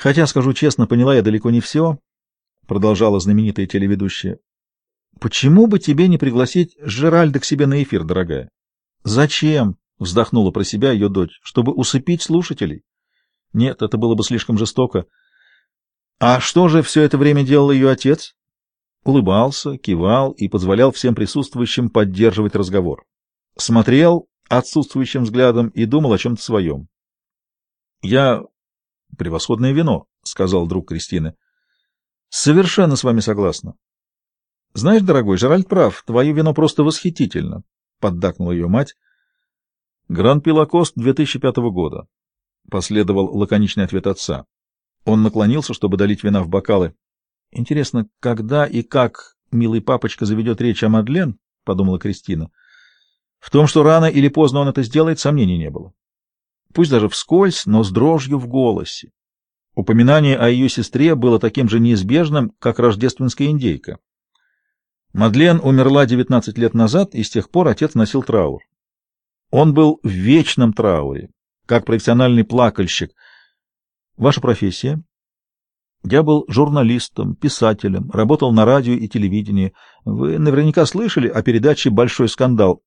Хотя, скажу честно, поняла я далеко не все, — продолжала знаменитая телеведущая. Почему бы тебе не пригласить Жеральда к себе на эфир, дорогая? Зачем? — вздохнула про себя ее дочь. Чтобы усыпить слушателей? Нет, это было бы слишком жестоко. А что же все это время делал ее отец? Улыбался, кивал и позволял всем присутствующим поддерживать разговор. Смотрел отсутствующим взглядом и думал о чем-то своем. — Я... Превосходное вино, — сказал друг Кристины. — Совершенно с вами согласна. — Знаешь, дорогой, Жеральд прав, твое вино просто восхитительно, — поддакнула ее мать. — Гран-Пилакост 2005 года, — последовал лаконичный ответ отца. Он наклонился, чтобы долить вина в бокалы. — Интересно, когда и как милый папочка заведет речь о Мадлен? — подумала Кристина. В том, что рано или поздно он это сделает, сомнений не было. Пусть даже вскользь, но с дрожью в голосе. Упоминание о ее сестре было таким же неизбежным, как рождественская индейка. Мадлен умерла 19 лет назад, и с тех пор отец носил траур. Он был в вечном трауре, как профессиональный плакальщик. Ваша профессия? Я был журналистом, писателем, работал на радио и телевидении. Вы наверняка слышали о передаче «Большой скандал».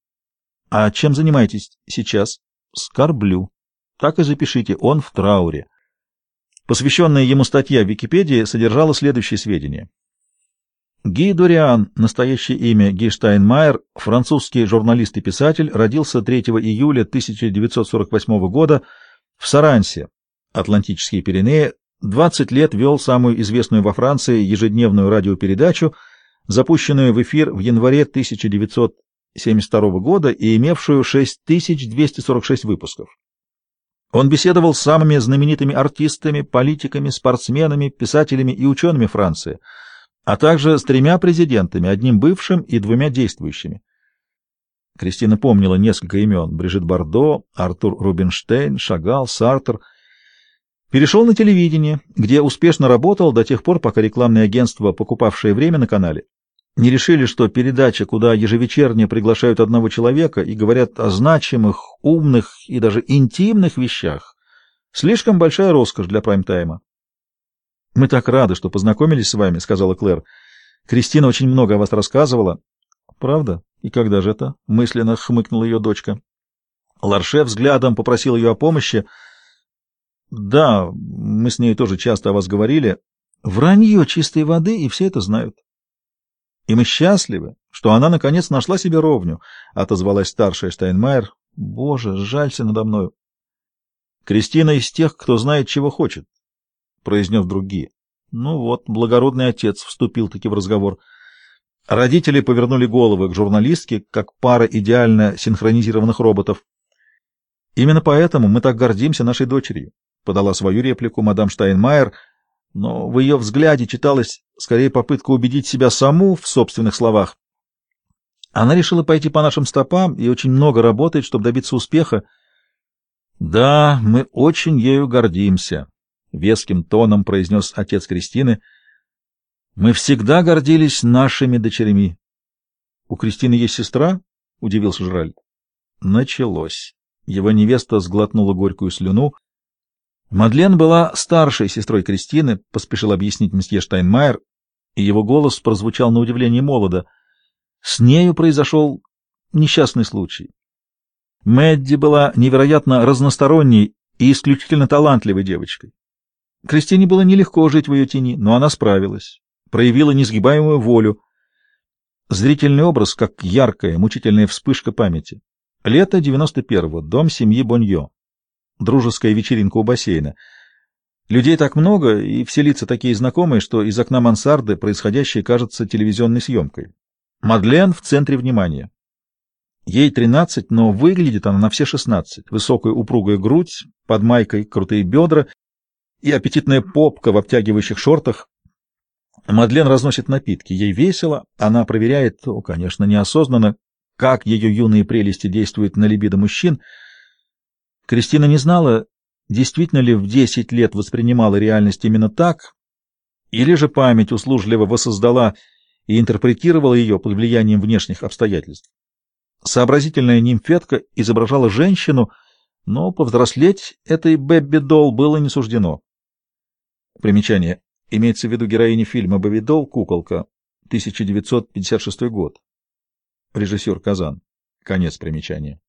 А чем занимаетесь сейчас? Скорблю. Так и запишите, он в трауре. Посвященная ему статья в Википедии содержала следующие сведения. Ги Дуриан, настоящее имя Ги Штайнмайер, французский журналист и писатель, родился 3 июля 1948 года в Сарансе, Атлантические Пиренеи, 20 лет вел самую известную во Франции ежедневную радиопередачу, запущенную в эфир в январе 1972 года и имевшую 6246 выпусков. Он беседовал с самыми знаменитыми артистами, политиками, спортсменами, писателями и учеными Франции – а также с тремя президентами, одним бывшим и двумя действующими. Кристина помнила несколько имен — Брижит Бардо, Артур Рубинштейн, Шагал, Сартер. Перешел на телевидение, где успешно работал до тех пор, пока рекламные агентства, покупавшие время на канале, не решили, что передача, куда ежевечерне приглашают одного человека и говорят о значимых, умных и даже интимных вещах, слишком большая роскошь для прайм-тайма. — Мы так рады, что познакомились с вами, — сказала Клэр. — Кристина очень много о вас рассказывала. — Правда? И когда же это? — мысленно хмыкнула ее дочка. Ларше взглядом попросил ее о помощи. — Да, мы с ней тоже часто о вас говорили. Вранье чистой воды, и все это знают. — И мы счастливы, что она, наконец, нашла себе ровню, — отозвалась старшая Штайнмайер. — Боже, жалься надо мною. Кристина из тех, кто знает, чего хочет. — произнес другие. Ну вот, благородный отец вступил-таки в разговор. Родители повернули головы к журналистке, как пара идеально синхронизированных роботов. «Именно поэтому мы так гордимся нашей дочерью», — подала свою реплику мадам Штайнмайер, но в ее взгляде читалась скорее попытка убедить себя саму в собственных словах. Она решила пойти по нашим стопам и очень много работает, чтобы добиться успеха. «Да, мы очень ею гордимся», — веским тоном произнес отец Кристины. «Мы всегда гордились нашими дочерьми». «У Кристины есть сестра?» — удивился Жраль. Началось. Его невеста сглотнула горькую слюну. Мадлен была старшей сестрой Кристины, — поспешил объяснить месье Штайнмайер, и его голос прозвучал на удивление молодо. С нею произошел несчастный случай. Мэдди была невероятно разносторонней и исключительно талантливой девочкой. Кристине было нелегко жить в ее тени, но она справилась, проявила несгибаемую волю. Зрительный образ, как яркая, мучительная вспышка памяти. Лето 91-го, дом семьи Боньо. Дружеская вечеринка у бассейна. Людей так много, и все лица такие знакомые, что из окна мансарды происходящее кажется телевизионной съемкой. Мадлен в центре внимания. Ей 13, но выглядит она на все 16. Высокая упругая грудь, под майкой крутые бедра и аппетитная попка в обтягивающих шортах. Мадлен разносит напитки. Ей весело, она проверяет, о, конечно, неосознанно, как ее юные прелести действуют на либидо мужчин. Кристина не знала, действительно ли в 10 лет воспринимала реальность именно так, или же память услужливо воссоздала и интерпретировала ее под влиянием внешних обстоятельств. Сообразительная нимфетка изображала женщину, но повзрослеть этой Бэбби Долл было не суждено. Примечание. Имеется в виду героиня фильма «Бавидол. Куколка», 1956 год. Режиссер Казан. Конец примечания.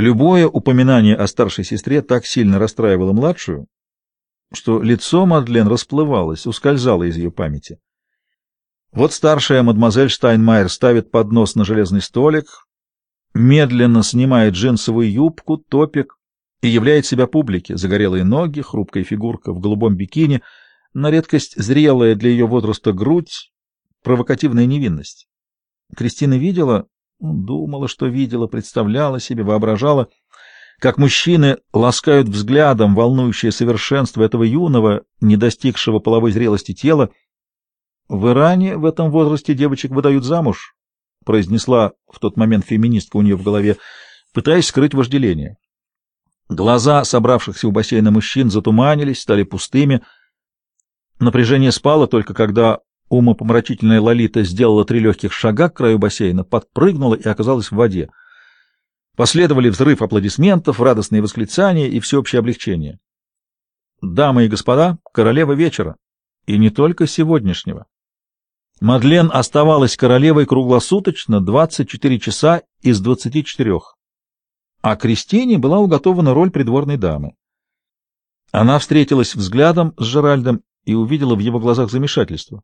Любое упоминание о старшей сестре так сильно расстраивало младшую, что лицо Мадлен расплывалось, ускользало из ее памяти. Вот старшая мадемуазель Штайнмайер ставит поднос на железный столик, медленно снимает джинсовую юбку, топик и являет себя публике. Загорелые ноги, хрупкая фигурка в голубом бикини, на редкость зрелая для ее возраста грудь, провокативная невинность. Кристина видела, думала, что видела, представляла себе, воображала, как мужчины ласкают взглядом волнующее совершенство этого юного, не достигшего половой зрелости тела. В Иране в этом возрасте девочек выдают замуж, произнесла в тот момент феминистка у нее в голове, пытаясь скрыть вожделение. Глаза собравшихся у бассейна мужчин затуманились, стали пустыми. Напряжение спало только когда умопомрачительная Лолита сделала три легких шага к краю бассейна, подпрыгнула и оказалась в воде. Последовали взрыв аплодисментов, радостные восклицания и всеобщее облегчение. Дамы и господа, королева вечера, и не только сегодняшнего. Мадлен оставалась королевой круглосуточно 24 часа из 24, а Кристине была уготована роль придворной дамы. Она встретилась взглядом с Жеральдом и увидела в его глазах замешательство.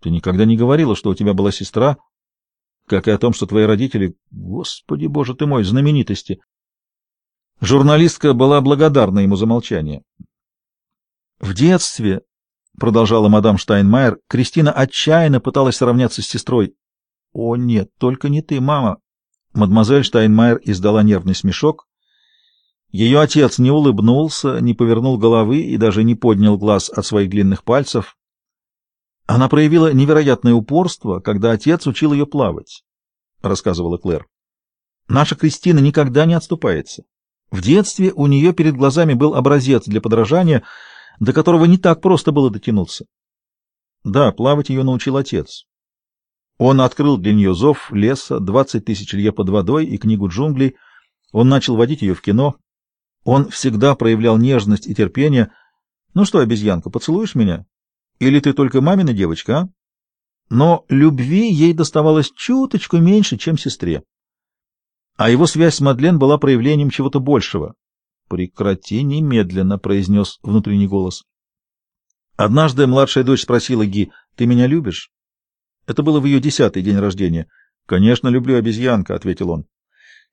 Ты никогда не говорила, что у тебя была сестра, как и о том, что твои родители, господи боже ты мой, знаменитости. Журналистка была благодарна ему за молчание. В детстве продолжала мадам Штайнмайер, Кристина отчаянно пыталась сравняться с сестрой. «О, нет, только не ты, мама!» Мадемуазель Штайнмайер издала нервный смешок. Ее отец не улыбнулся, не повернул головы и даже не поднял глаз от своих длинных пальцев. Она проявила невероятное упорство, когда отец учил ее плавать, — рассказывала Клэр. Наша Кристина никогда не отступается. В детстве у нее перед глазами был образец для подражания — до которого не так просто было дотянуться. Да, плавать ее научил отец. Он открыл для нее зов леса, двадцать тысяч лье под водой и книгу джунглей. Он начал водить ее в кино. Он всегда проявлял нежность и терпение. Ну что, обезьянка, поцелуешь меня? Или ты только мамина девочка, а? Но любви ей доставалось чуточку меньше, чем сестре. А его связь с Мадлен была проявлением чего-то большего. «Прекрати немедленно», — произнес внутренний голос. Однажды младшая дочь спросила Ги, «Ты меня любишь?» Это было в ее десятый день рождения. «Конечно, люблю обезьянка», — ответил он.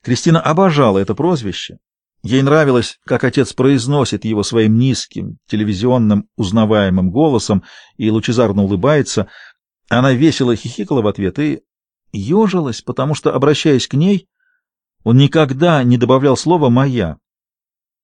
Кристина обожала это прозвище. Ей нравилось, как отец произносит его своим низким, телевизионным, узнаваемым голосом и лучезарно улыбается. Она весело хихикала в ответ и ежилась, потому что, обращаясь к ней, он никогда не добавлял слова «моя».